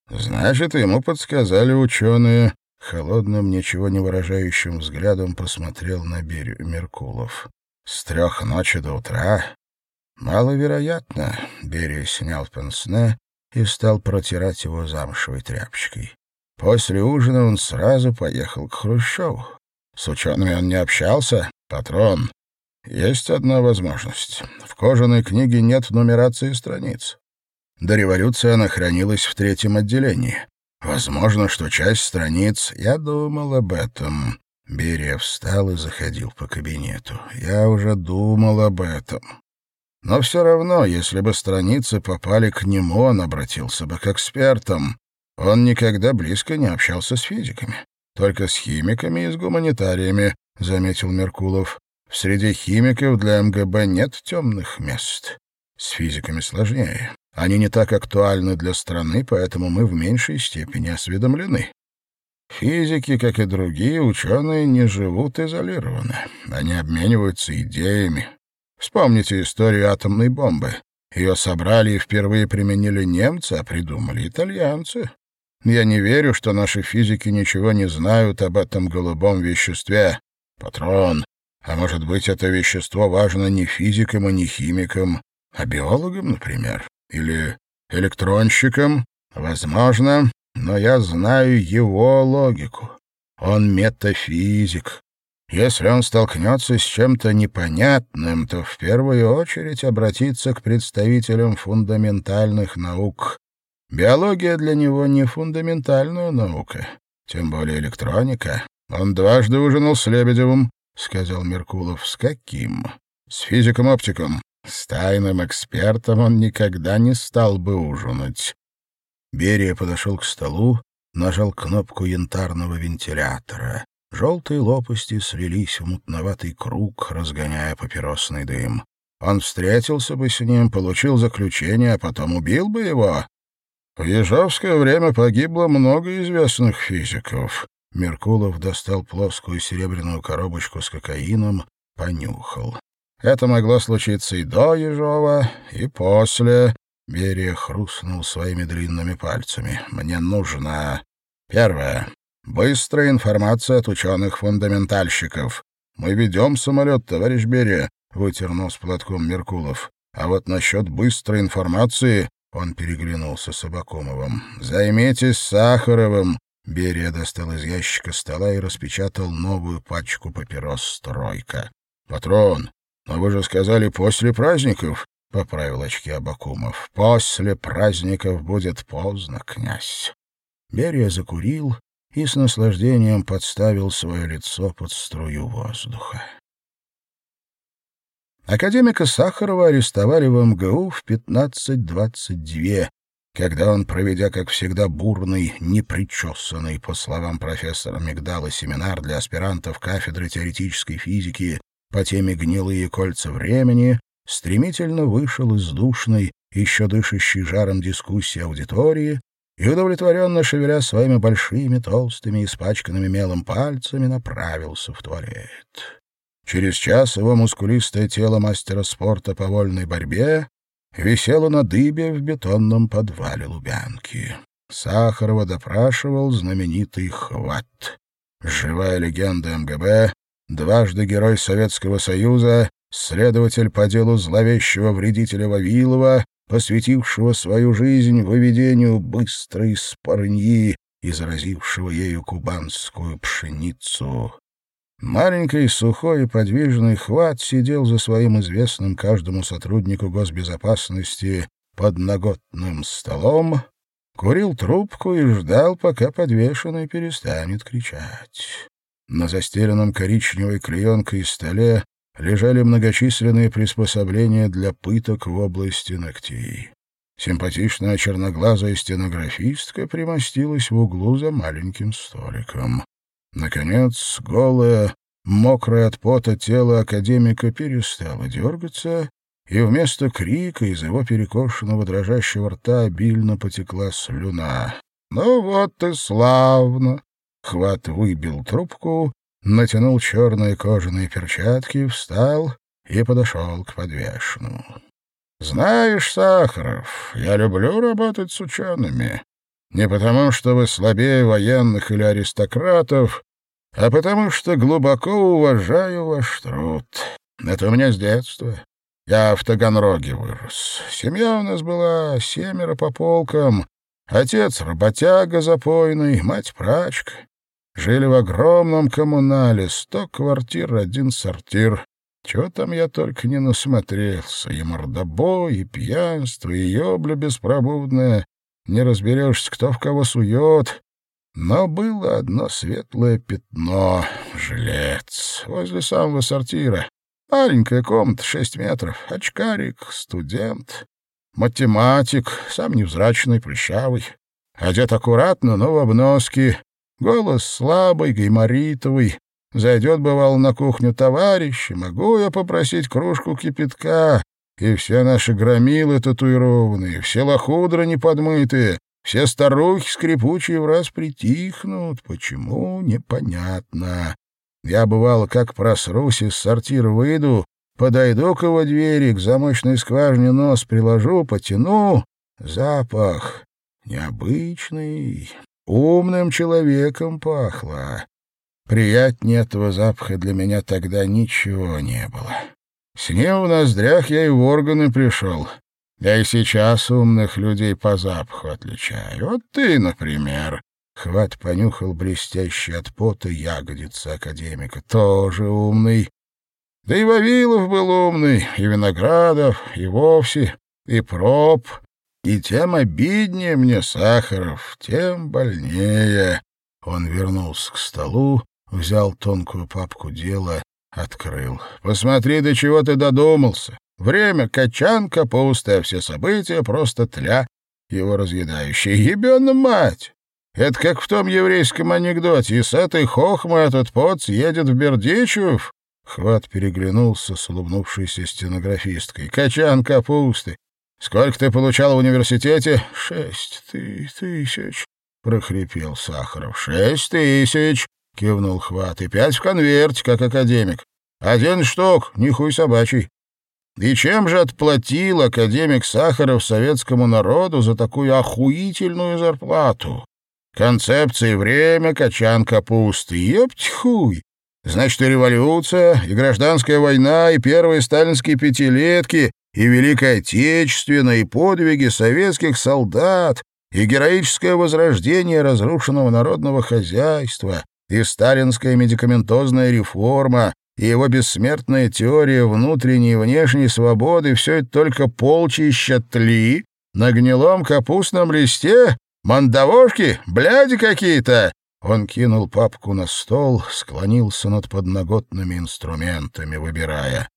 Значит, ему подсказали ученые. Холодным, ничего не выражающим взглядом посмотрел на Берию Меркулов. С трех ночи до утра? Маловероятно. Берия снял пенсне и стал протирать его замшевой тряпочкой. После ужина он сразу поехал к Хрущеву. С учеными он не общался. Патрон. Есть одна возможность. В кожаной книге нет нумерации страниц. До революции она хранилась в третьем отделении. Возможно, что часть страниц... Я думал об этом. Берия встал и заходил по кабинету. Я уже думал об этом. Но все равно, если бы страницы попали к нему, он обратился бы к экспертам. Он никогда близко не общался с физиками. Только с химиками и с гуманитариями, — заметил Меркулов. В среде химиков для МГБ нет темных мест. С физиками сложнее. Они не так актуальны для страны, поэтому мы в меньшей степени осведомлены. Физики, как и другие ученые, не живут изолированно. Они обмениваются идеями. Вспомните историю атомной бомбы. Ее собрали и впервые применили немцы, а придумали итальянцы. Я не верю, что наши физики ничего не знают об этом голубом веществе. Патрон. А может быть, это вещество важно не физикам и не химикам, а биологам, например? Или электронщикам? Возможно, но я знаю его логику. Он метафизик. Если он столкнется с чем-то непонятным, то в первую очередь обратится к представителям фундаментальных наук, Биология для него не фундаментальная наука, тем более электроника. Он дважды ужинал с Лебедевым, — сказал Меркулов. — С каким? — С физиком-оптиком. С тайным экспертом он никогда не стал бы ужинать. Берия подошел к столу, нажал кнопку янтарного вентилятора. Желтые лопасти слились в мутноватый круг, разгоняя папиросный дым. Он встретился бы с ним, получил заключение, а потом убил бы его. В ежовское время погибло много известных физиков. Меркулов достал плоскую серебряную коробочку с кокаином, понюхал. Это могло случиться и до Ежова, и после. Берия хрустнул своими длинными пальцами. Мне нужно... Первое. Быстрая информация от ученых-фундаментальщиков. Мы ведем самолет, товарищ Берия, вытер нос платком Меркулов. А вот насчет быстрой информации он переглянулся с Абакумовым. «Займитесь Сахаровым!» Берия достал из ящика стола и распечатал новую пачку папирос «Стройка». «Патрон, но вы же сказали после праздников», — поправил очки Абакумов. «После праздников будет поздно, князь». Берия закурил и с наслаждением подставил свое лицо под струю воздуха. Академика Сахарова арестовали в МГУ в 15.22, когда он, проведя, как всегда, бурный, непричесанный, по словам профессора Мигдала, семинар для аспирантов кафедры теоретической физики по теме «Гнилые кольца времени», стремительно вышел из душной, еще дышащей жаром дискуссии аудитории и, удовлетворенно шевеля своими большими, толстыми, испачканными мелом пальцами, направился в туалет. Через час его мускулистое тело мастера спорта по вольной борьбе висело на дыбе в бетонном подвале Лубянки. Сахарова допрашивал знаменитый хват. живая легенда МГБ, дважды Герой Советского Союза, следователь по делу зловещего вредителя Вавилова, посвятившего свою жизнь выведению быстрой спорньи и заразившего ею кубанскую пшеницу. Маленький, сухой и подвижный хват сидел за своим известным каждому сотруднику госбезопасности подноготным столом, курил трубку и ждал, пока подвешенный перестанет кричать. На застеленном коричневой клеенкой столе лежали многочисленные приспособления для пыток в области ногтей. Симпатичная черноглазая стенографистка примостилась в углу за маленьким столиком. Наконец, голое, мокрое от пота тело академика перестало дергаться, и вместо крика из его перекошенного дрожащего рта обильно потекла слюна. «Ну вот и славно!» Хват выбил трубку, натянул черные кожаные перчатки, встал и подошел к подвешенному. «Знаешь, Сахаров, я люблю работать с учеными. Не потому, что вы слабее военных или аристократов, а потому что глубоко уважаю ваш труд. Это у меня с детства. Я в Таганроге вырос. Семья у нас была семеро по полкам. Отец — работяга запойный, мать — прачка. Жили в огромном коммунале, сто квартир, один сортир. Чего там я только не насмотрелся. И мордобой, и пьянство, и ёбля беспробудная. Не разберешься, кто в кого сует. Но было одно светлое пятно — жилец, возле самого сортира. Маленькая комната, шесть метров, очкарик, студент, математик, сам невзрачный, прыщавый, одет аккуратно, но в обноске, голос слабый, гайморитовый. Зайдет, бывало, на кухню товарищ, могу я попросить кружку кипятка, и все наши громилы татуированные, все лохудры неподмытые, все старухи скрипучие в раз притихнут. Почему, непонятно. Я, бывало, как просрусь из сортира выйду, подойду к его двери, к замочной скважине нос приложу, потяну. Запах необычный, умным человеком пахло. Приятнее этого запаха для меня тогда ничего не было. С ним в ноздрях я и в органы пришел. Я и сейчас умных людей по запаху отличаю. Вот ты, например. Хват понюхал блестящий от пота ягодицы академика. Тоже умный. Да и Вавилов был умный, и Виноградов, и вовсе, и Проб. И тем обиднее мне Сахаров, тем больнее. Он вернулся к столу, взял тонкую папку дела, открыл. «Посмотри, до чего ты додумался. Время качан, капуста, а все события просто тля его разъедающие. Ебена мать! Это как в том еврейском анекдоте. И с этой хохмой этот поц едет в Бердичев. Хват переглянулся с улыбнувшейся стенографисткой. «Качан капусты. Сколько ты получал в университете?» «Шесть тысяч», — прохрипел Сахаров. «Шесть тысяч», — кивнул Хват. «И пять в конверте, как академик. Один штук, нихуй собачий. И чем же отплатил академик Сахаров советскому народу за такую охуительную зарплату? Концепции время, качан капусты. Ёпть хуй! Значит, и революция, и гражданская война, и первые сталинские пятилетки, и Великая Отечественная, и подвиги советских солдат, и героическое возрождение разрушенного народного хозяйства, и сталинская медикаментозная реформа, и его бессмертная теория внутренней и внешней свободы — все это только полчища тли на гнилом капустном листе, Мандавошки? Бляди какие-то!» Он кинул папку на стол, склонился над подноготными инструментами, выбирая.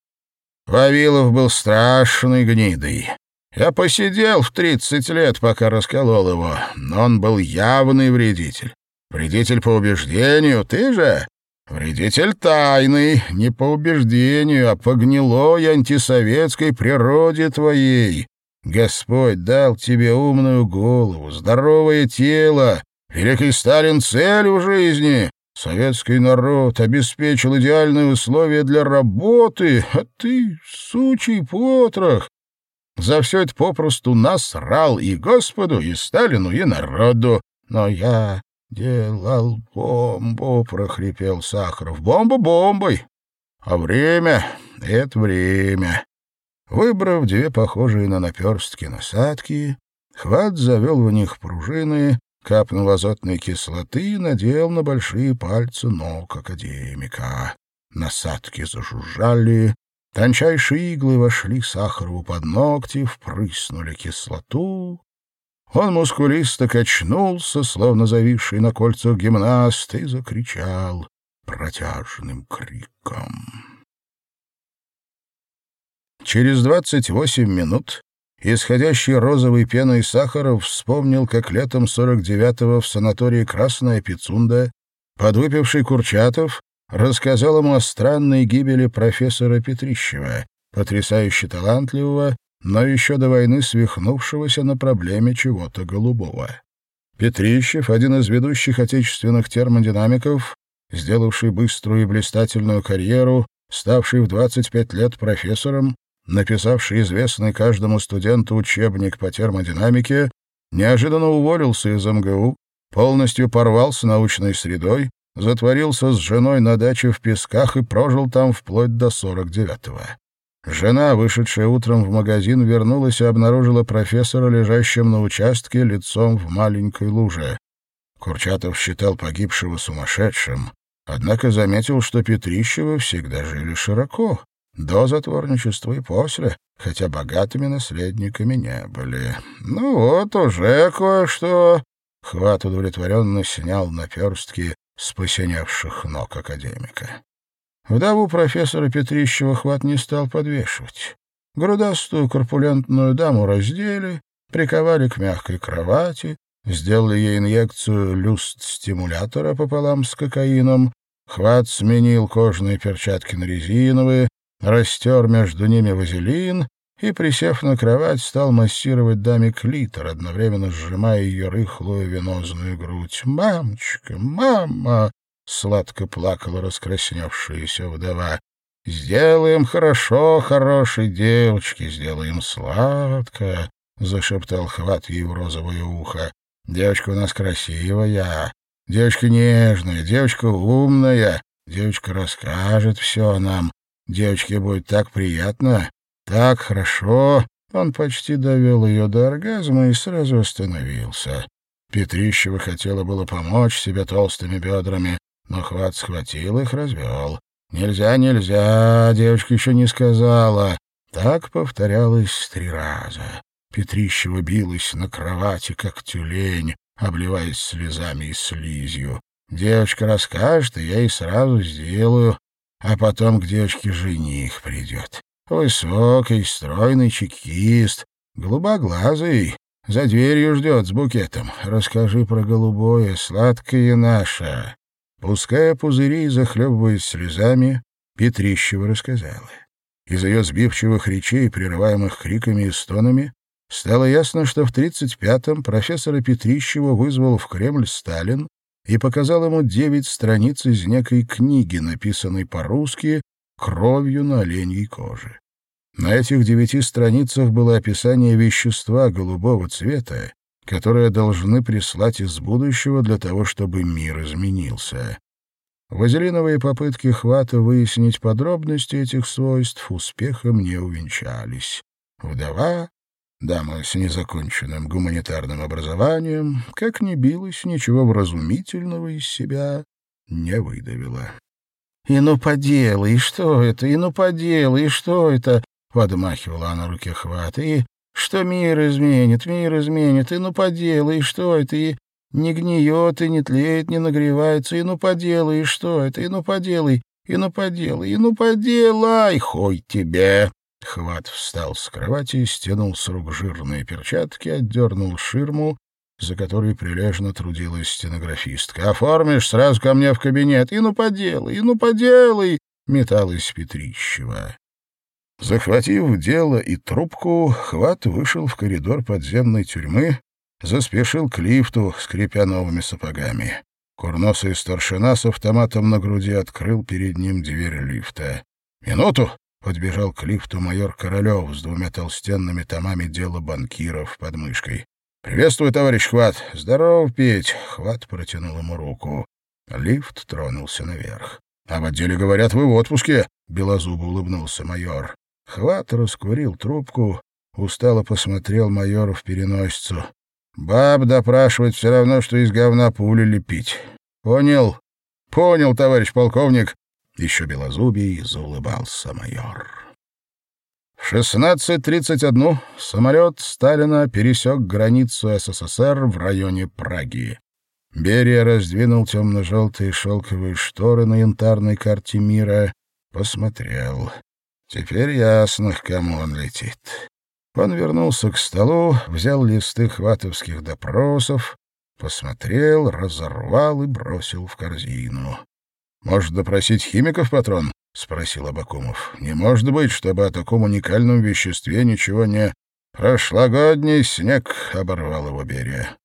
Вавилов был страшный гнидой. Я посидел в тридцать лет, пока расколол его, но он был явный вредитель. Вредитель по убеждению, ты же? Вредитель тайный, не по убеждению, а по гнилой антисоветской природе твоей. Господь дал тебе умную голову, здоровое тело. Великий Сталин цель в жизни. Советский народ обеспечил идеальные условия для работы, а ты, сучий потрох, за все это попросту насрал и Господу, и Сталину, и народу. Но я делал бомбу, — прохрипел Сахаров. — Бомба бомбой, а время — это время. Выбрав две похожие на наперстки насадки, Хват завел в них пружины, капнул азотной кислоты и надел на большие пальцы ног академика. Насадки зажужжали, тончайшие иглы вошли Сахарову под ногти, впрыснули кислоту. Он мускулисто качнулся, словно зависший на кольцах гимнаст, и закричал протяжным криком. Через двадцать восемь минут исходящий розовой пеной Сахаров вспомнил, как летом 49-го в санатории «Красная Пицунда» подвыпивший Курчатов рассказал ему о странной гибели профессора Петрищева, потрясающе талантливого, но еще до войны свихнувшегося на проблеме чего-то голубого. Петрищев, один из ведущих отечественных термодинамиков, сделавший быструю и блистательную карьеру, ставший в 25 лет профессором, написавший известный каждому студенту учебник по термодинамике, неожиданно уволился из МГУ, полностью порвал с научной средой, затворился с женой на даче в Песках и прожил там вплоть до 49-го. Жена, вышедшая утром в магазин, вернулась и обнаружила профессора, лежащим на участке, лицом в маленькой луже. Курчатов считал погибшего сумасшедшим, однако заметил, что Петрищевы всегда жили широко, до затворничества и после, хотя богатыми наследниками не были. Ну вот уже кое-что. Хват удовлетворенно снял наперстки с посиневших ног академика. Вдову профессора Петрищева Хват не стал подвешивать. Грудастую корпулентную даму раздели, приковали к мягкой кровати, сделали ей инъекцию люст-стимулятора пополам с кокаином, Хват сменил кожаные перчатки на резиновые, растер между ними вазелин и, присев на кровать, стал массировать даме клитор, одновременно сжимая ее рыхлую венозную грудь. «Мамочка, мама!» — сладко плакала раскрасневшаяся вдова. «Сделаем хорошо, хорошей девочке, сделаем сладко», — зашептал Хват ей в розовое ухо. «Девочка у нас красивая, девочка нежная, девочка умная, девочка расскажет все нам, Девочке будет так приятно, так хорошо. Он почти довел ее до оргазма и сразу остановился. Петрищева хотела было помочь себе толстыми бедрами, но хват схватил их, развел. «Нельзя, нельзя, девочка еще не сказала». Так повторялось три раза. Петрищева билась на кровати, как тюлень, обливаясь слезами и слизью. «Девочка расскажет, и я ей сразу сделаю а потом к девочке жених придет. Высокий, стройный чекист, голубоглазый, за дверью ждет с букетом. Расскажи про голубое, сладкое наше». Пуская пузыри и захлебываясь слезами, Петрищева рассказала. Из ее сбивчивых речей, прерываемых криками и стонами, стало ясно, что в 35-м профессора Петрищева вызвал в Кремль Сталин и показал ему девять страниц из некой книги, написанной по-русски кровью на оленьей коже. На этих девяти страницах было описание вещества голубого цвета, которое должны прислать из будущего для того, чтобы мир изменился. Вазелиновые попытки Хвата выяснить подробности этих свойств успехом не увенчались. Вдова Дама с незаконченным гуманитарным образованием, как ни билась, ничего вразумительного из себя не выдавила. — И ну поделай, и что это, и ну поделай, и что это? — подмахивала она руке хват. — И что мир изменит, мир изменит, и ну поделай, и что это, и не гниет, и не тлеет, не нагревается, и ну поделай, и что это, и ну поделай, и ну поделай, и ну поделай, хой тебе! Хват встал с кровати, стянул с рук жирные перчатки, отдернул ширму, за которой прилежно трудилась стенографистка. «Оформишь сразу ко мне в кабинет. И ну поделай, и ну поделай!» — металась Петрищева. Захватив дело и трубку, Хват вышел в коридор подземной тюрьмы, заспешил к лифту, скрипя новыми сапогами. Курносый старшина с автоматом на груди открыл перед ним дверь лифта. «Минуту!» Подбежал к лифту майор Королев с двумя толстенными томами дела банкиров под мышкой. «Приветствую, товарищ Хват!» «Здоров, Петь!» Хват протянул ему руку. Лифт тронулся наверх. «А в отделе говорят, вы в отпуске!» — белозубо улыбнулся майор. Хват раскурил трубку, устало посмотрел майору в переносицу. «Баб допрашивать все равно, что из говна пули лепить. Понял? Понял, товарищ полковник!» Еще белозубий заулыбался майор. В 16.31 самолет Сталина пересек границу СССР в районе Праги. Берия раздвинул темно-желтые шелковые шторы на янтарной карте мира, посмотрел. Теперь ясно, к кому он летит. Он вернулся к столу, взял листы хватовских допросов, посмотрел, разорвал и бросил в корзину. «Может, допросить химиков, патрон?» — спросил Абакумов. «Не может быть, чтобы о таком уникальном веществе ничего не...» «Прошлогодний снег», — оборвал его Берия.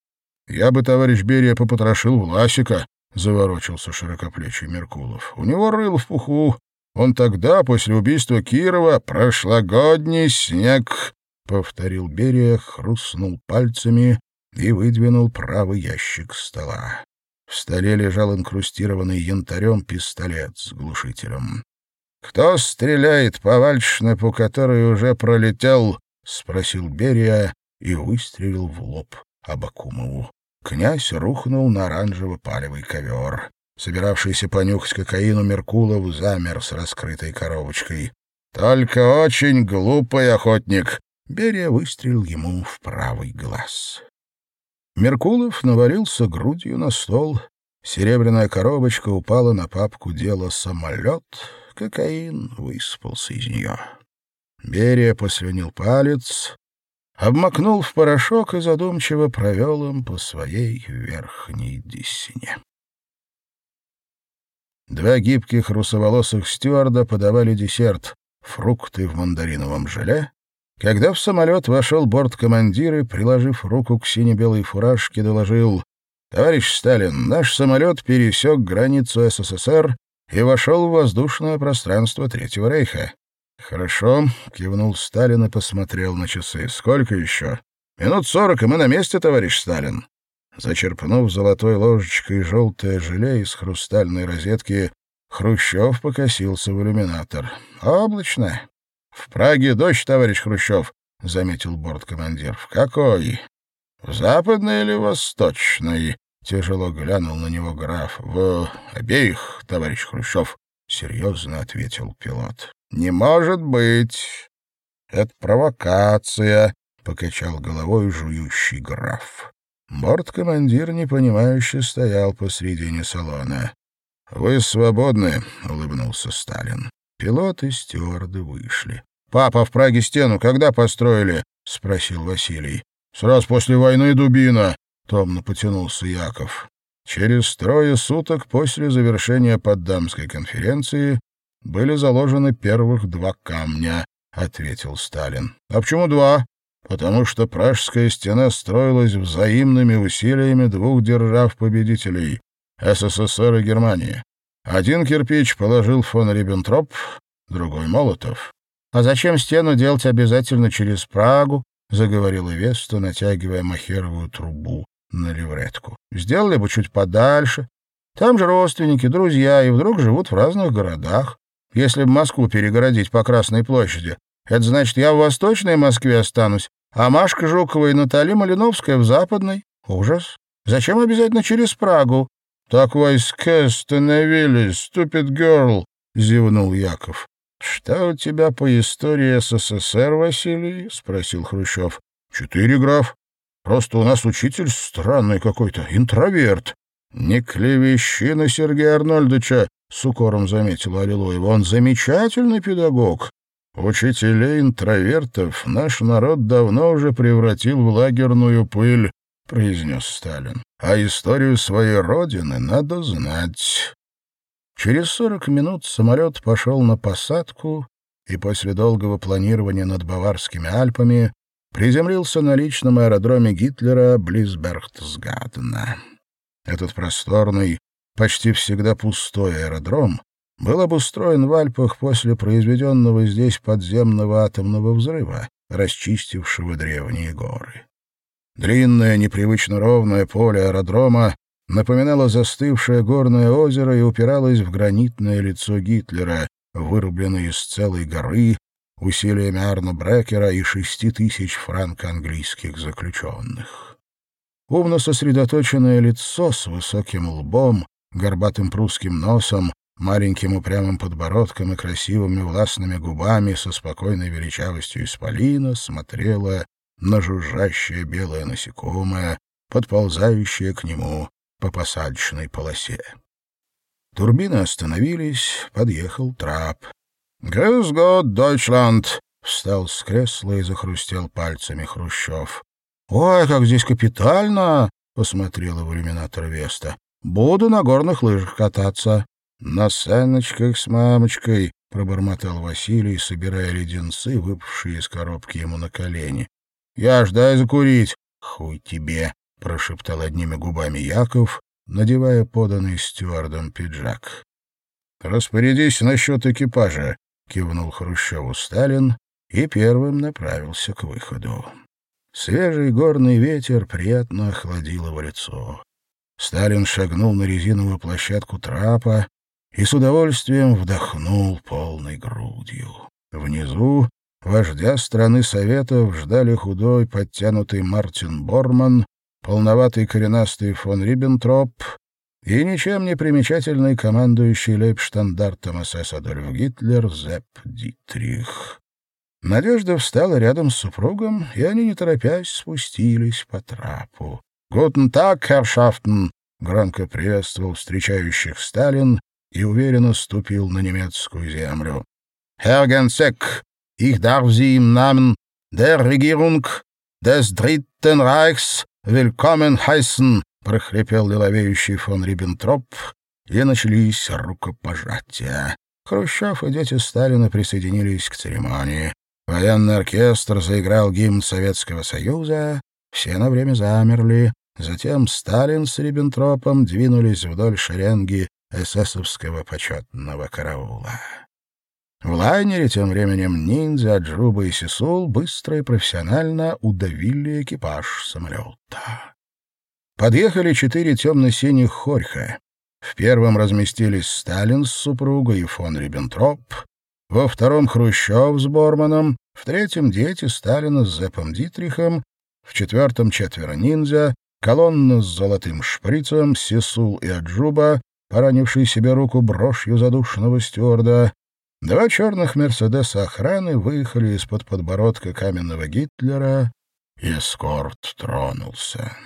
«Я бы, товарищ Берия, попотрошил Власика», — заворочился широкоплечий Меркулов. «У него рыл в пуху. Он тогда, после убийства Кирова, прошлогодний снег», — повторил Берия, хрустнул пальцами и выдвинул правый ящик стола. В столе лежал инкрустированный янтарем пистолет с глушителем. «Кто стреляет по вальшнепу, который уже пролетел?» — спросил Берия и выстрелил в лоб Абакумову. Князь рухнул на оранжево-палевый ковер. Собиравшийся понюхать кокаину Меркулов замер с раскрытой коробочкой. «Только очень глупый охотник!» Берия выстрелил ему в правый глаз. Меркулов навалился грудью на стол. Серебряная коробочка упала на папку дела «Самолет». Кокаин высыпался из нее. Берия послюнил палец, обмакнул в порошок и задумчиво провел им по своей верхней десне. Два гибких русоволосых стюарда подавали десерт — фрукты в мандариновом желе, когда в самолет вошел борт-командир и, приложив руку к сине-белой фуражке, доложил «Товарищ Сталин, наш самолет пересек границу СССР и вошел в воздушное пространство Третьего Рейха. «Хорошо», — кивнул Сталин и посмотрел на часы. «Сколько еще?» «Минут сорок, и мы на месте, товарищ Сталин». Зачерпнув золотой ложечкой желтое желе из хрустальной розетки, Хрущев покосился в иллюминатор. «Облачно. В Праге дождь, товарищ Хрущев», — заметил борткомандир. «В какой? В западной или восточной?» Тяжело глянул на него граф. «В обеих, товарищ Хрущев», — серьезно ответил пилот. «Не может быть. Это провокация», — покачал головой жующий граф. Борт-командир, непонимающе, стоял посредине салона. «Вы свободны», — улыбнулся Сталин. Пилот и стюарды вышли. «Папа в Праге стену когда построили?» — спросил Василий. «Сразу после войны дубина», — томно потянулся Яков. Через трое суток после завершения Поддамской конференции были заложены первых два камня, — ответил Сталин. — А почему два? Потому что Пражская стена строилась взаимными усилиями двух держав-победителей — СССР и Германии. Один кирпич положил фон Риббентроп, другой — Молотов. — А зачем стену делать обязательно через Прагу? — заговорила Веста, натягивая махеровую трубу на левретку. — Сделали бы чуть подальше. Там же родственники, друзья, и вдруг живут в разных городах. Если бы Москву перегородить по Красной площади, это значит, я в Восточной Москве останусь, а Машка Жукова и Наталья Малиновская в Западной. Ужас. Зачем обязательно через Прагу? Так войска остановились, ступид герл, зевнул Яков. Что у тебя по истории СССР, Василий? спросил Хрущев. Четыре, граф. Просто у нас учитель странный какой-то, интроверт. Не клевещи на Сергея Арнольдовича, — с укором заметила Аллилуева. «Он замечательный педагог. Учителей-интровертов наш народ давно уже превратил в лагерную пыль», — произнес Сталин. «А историю своей родины надо знать». Через сорок минут самолет пошел на посадку и после долгого планирования над Баварскими Альпами приземлился на личном аэродроме Гитлера близ Берхтсгадена. Этот просторный, почти всегда пустой аэродром был обустроен в Альпах после произведенного здесь подземного атомного взрыва, расчистившего древние горы. Длинное, непривычно ровное поле аэродрома напоминало застывшее горное озеро и упиралось в гранитное лицо Гитлера, вырубленное из целой горы усилиями Арно Брекера и шести тысяч франко-английских заключенных. Умно сосредоточенное лицо с высоким лбом, горбатым прусским носом, маленьким упрямым подбородком и красивыми властными губами со спокойной величавостью исполина смотрело на жужжащее белое насекомое, подползающее к нему по посадочной полосе. Турбины остановились, подъехал трап. «Грюс год, Дойчланд!» — встал с кресла и захрустел пальцами Хрущев. «Ой, как здесь капитально!» — посмотрела в иллюминатор Веста. «Буду на горных лыжах кататься». «На саночках с мамочкой», — пробормотал Василий, собирая леденцы, выпавшие из коробки ему на колени. «Я ж дай закурить». «Хуй тебе», — прошептал одними губами Яков, надевая поданный стюардом пиджак. «Распорядись насчет экипажа», — кивнул Хрущеву Сталин и первым направился к выходу. Свежий горный ветер приятно охладил его лицо. Сталин шагнул на резиновую площадку трапа и с удовольствием вдохнул полной грудью. Внизу вождя страны Советов ждали худой, подтянутый Мартин Борман, полноватый коренастый фон Риббентроп и ничем не примечательный командующий лейбштандартом СС Адольф Гитлер Зепп Дитрих. Надежда встала рядом с супругом, и они, не торопясь, спустились по трапу. «Гутен так, Хершафтен!» — громко приветствовал встречающих Сталин и уверенно ступил на немецкую землю. «Herr Gensek, ich darf Sie im Namen der Regierung des Dritten Reichs willkommen heißen!» — прохрипел лиловеющий фон Риббентроп, и начались рукопожатия. Хрущев и дети Сталина присоединились к церемонии. Военный оркестр заиграл гимн Советского Союза, все на время замерли, затем Сталин с Риббентропом двинулись вдоль шеренги эсэсовского почетного караула. В лайнере тем временем ниндзя, Джуба и Сисул быстро и профессионально удавили экипаж самолета. Подъехали четыре темно-синих хорьха. В первом разместились Сталин с супругой и фон Риббентроп, во втором — Хрущев с Борманом, в третьем — дети Сталина с Зепом Дитрихом, в четвертом — четверо ниндзя, колонна с золотым шприцем, Сисул и Аджуба, поранивший себе руку брошью задушенного стюарда. Два черных «Мерседеса» охраны выехали из-под подбородка каменного Гитлера, и эскорт тронулся.